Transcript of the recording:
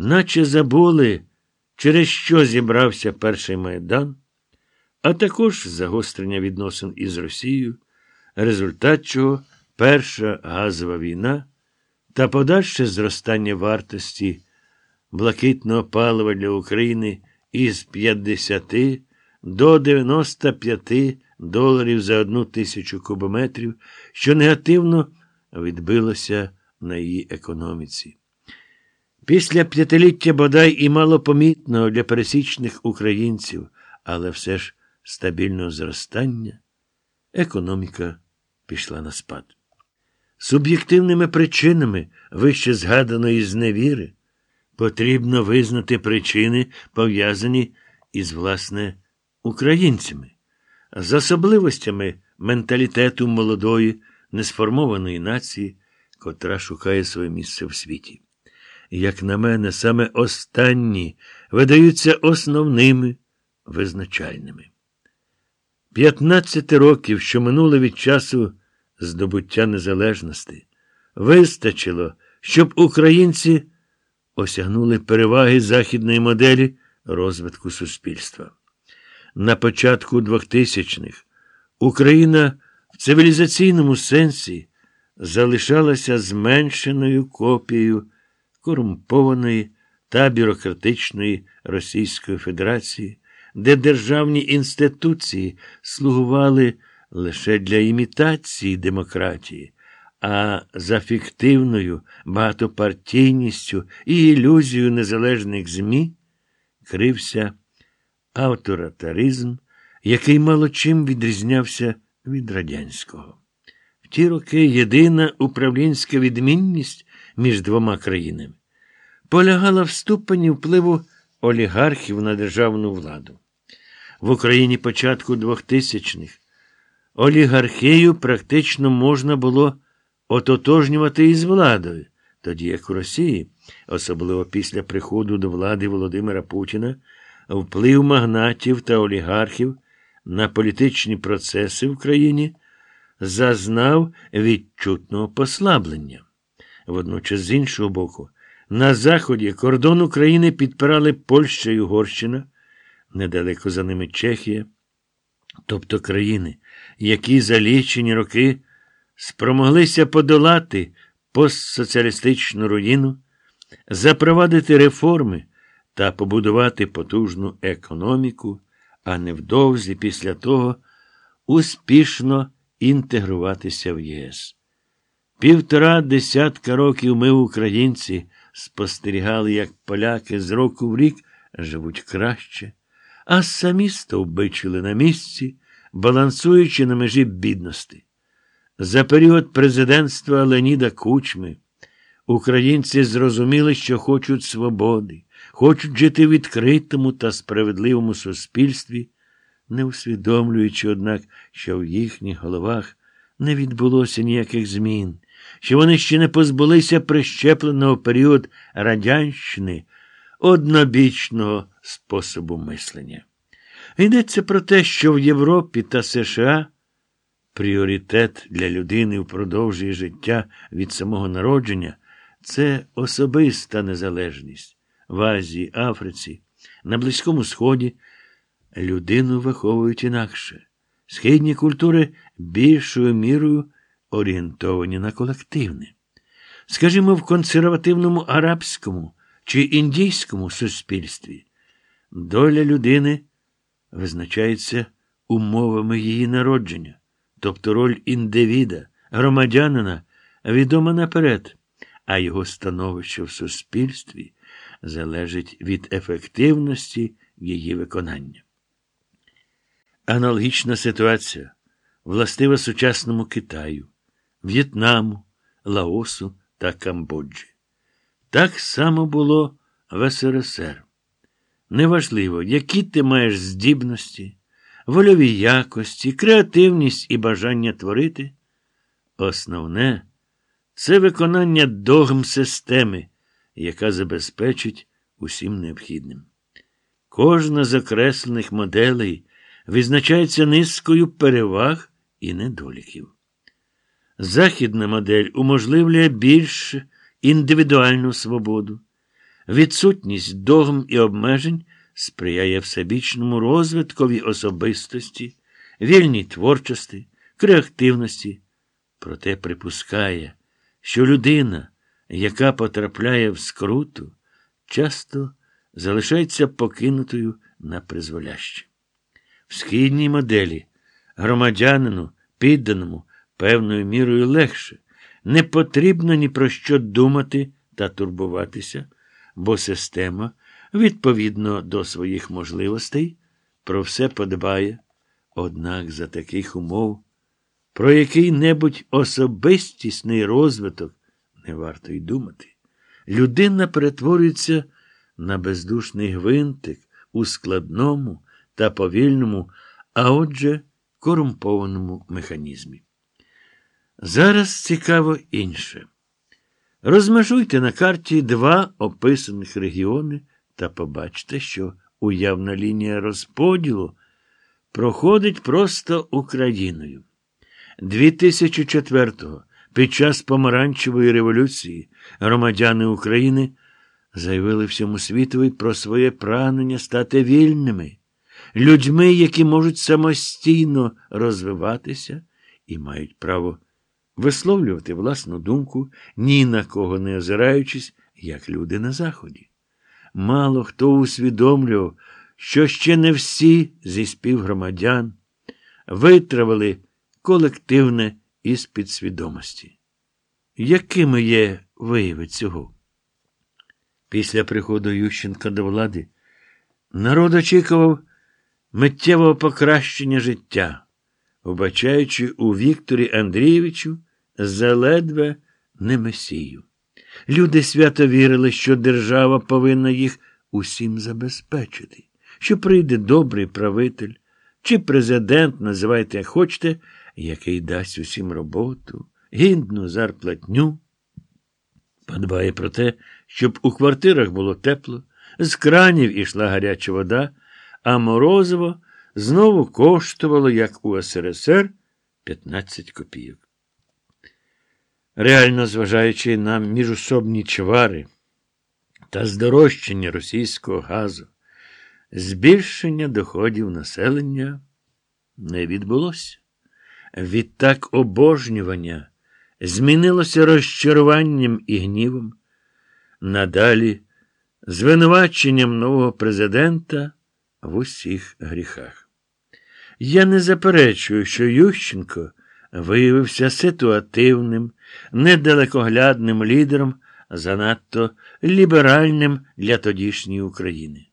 наче забули, через що зібрався перший майдан, а також загострення відносин із Росією, результат чого перша газова війна та подальше зростання вартості блакитного палива для України із 50 до 95 доларів за одну тисячу кубометрів, що негативно відбилося на її економіці. Після п'ятиліття бодай і малопомітного для пересічних українців, але все ж стабільного зростання, економіка пішла на спад. Суб'єктивними причинами вище згаданої зневіри потрібно визнати причини, пов'язані із, власне, українцями, з особливостями менталітету молодої, несформованої нації, котра шукає своє місце в світі. Як на мене, саме останні видаються основними визначальними. 15 років, що минули від часу здобуття незалежності, вистачило, щоб українці осягнули переваги західної моделі розвитку суспільства. На початку 2000-х Україна в цивілізаційному сенсі залишалася зменшеною копією корумпованої та бюрократичної Російської Федерації, де державні інституції слугували лише для імітації демократії, а за фіктивною багатопартійністю і ілюзією незалежних ЗМІ крився авторитаризм, який мало чим відрізнявся від радянського. В ті роки єдина управлінська відмінність між двома країнами полягала в ступені впливу олігархів на державну владу. В Україні початку 2000-х олігархію практично можна було ототожнювати із владою, тоді як у Росії, особливо після приходу до влади Володимира Путіна, вплив магнатів та олігархів на політичні процеси в країні зазнав відчутного послаблення. Водночас, з іншого боку, на заході кордон України підпирали Польща і Угорщина, недалеко за ними Чехія, тобто країни, які за лічені роки спромоглися подолати постсоціалістичну руїну, запровадити реформи та побудувати потужну економіку, а невдовзі після того успішно інтегруватися в ЄС. Півтора десятка років ми, українці, спостерігали, як поляки з року в рік живуть краще, а самі стовбичили на місці, балансуючи на межі бідності. За період президентства Леніда Кучми українці зрозуміли, що хочуть свободи, хочуть жити в відкритому та справедливому суспільстві, не усвідомлюючи, однак, що в їхніх головах не відбулося ніяких змін, що вони ще не позбулися прищепленого період радянщини однобічного способу мислення. Йдеться про те, що в Європі та США пріоритет для людини впродовж її життя від самого народження це особиста незалежність. В Азії, Африці, на Близькому Сході людину виховують інакше. Східні культури більшою мірою орієнтовані на колективне. Скажімо, в консервативному арабському чи індійському суспільстві доля людини визначається умовами її народження, тобто роль індивіда, громадянина відома наперед, а його становище в суспільстві залежить від ефективності її виконання. Аналогічна ситуація властива сучасному Китаю, В'єтнаму, Лаосу та Камбоджі. Так само було в СРСР. Неважливо, які ти маєш здібності, вольові якості, креативність і бажання творити. Основне це виконання догм системи, яка забезпечить усім необхідним. Кожна з окреслених моделей визначається низкою переваг і недоліків. Західна модель уможливлює більш індивідуальну свободу, Відсутність догм і обмежень сприяє всебічному розвиткові особистості, вільній творчості, креативності, проте припускає, що людина, яка потрапляє в скруту, часто залишається покинутою на призволяще. В східній моделі громадянину, підданому певною мірою легше, не потрібно ні про що думати та турбуватися, бо система, відповідно до своїх можливостей, про все подбає, однак за таких умов, про який-небудь особистісний розвиток не варто й думати. Людина перетворюється на бездушний гвинтик у складному та повільному, а отже, корумпованому механізмі. Зараз цікаво інше. Розмежуйте на карті два описаних регіони та побачите, що уявна лінія розподілу проходить просто Україною. 2004-го під час помаранчевої революції громадяни України заявили всьому світові про своє прагнення стати вільними, людьми, які можуть самостійно розвиватися і мають право висловлювати власну думку, ні на кого не озираючись, як люди на Заході. Мало хто усвідомлював, що ще не всі зі співгромадян витравили колективне із підсвідомості. Якими є вияви цього? Після приходу Ющенка до влади народ очікував миттєвого покращення життя, вбачаючи у Вікторі Андрійовичу заледве не месію. Люди свято вірили, що держава повинна їх усім забезпечити, що прийде добрий правитель, чи президент, називайте як хочете, який дасть усім роботу, гідну зарплатню. Подбає про те, щоб у квартирах було тепло, з кранів ішла гаряча вода, а морозиво знову коштувало, як у СРСР, 15 копійок. Реально зважаючи на міжособні чвари та здорожчання російського газу, збільшення доходів населення не відбулося. Відтак обожнювання змінилося розчаруванням і гнівом, надалі звинуваченням нового президента в усіх гріхах. Я не заперечую, що Ющенко виявився ситуативним, недалекоглядним лідером, занадто ліберальним для тодішньої України.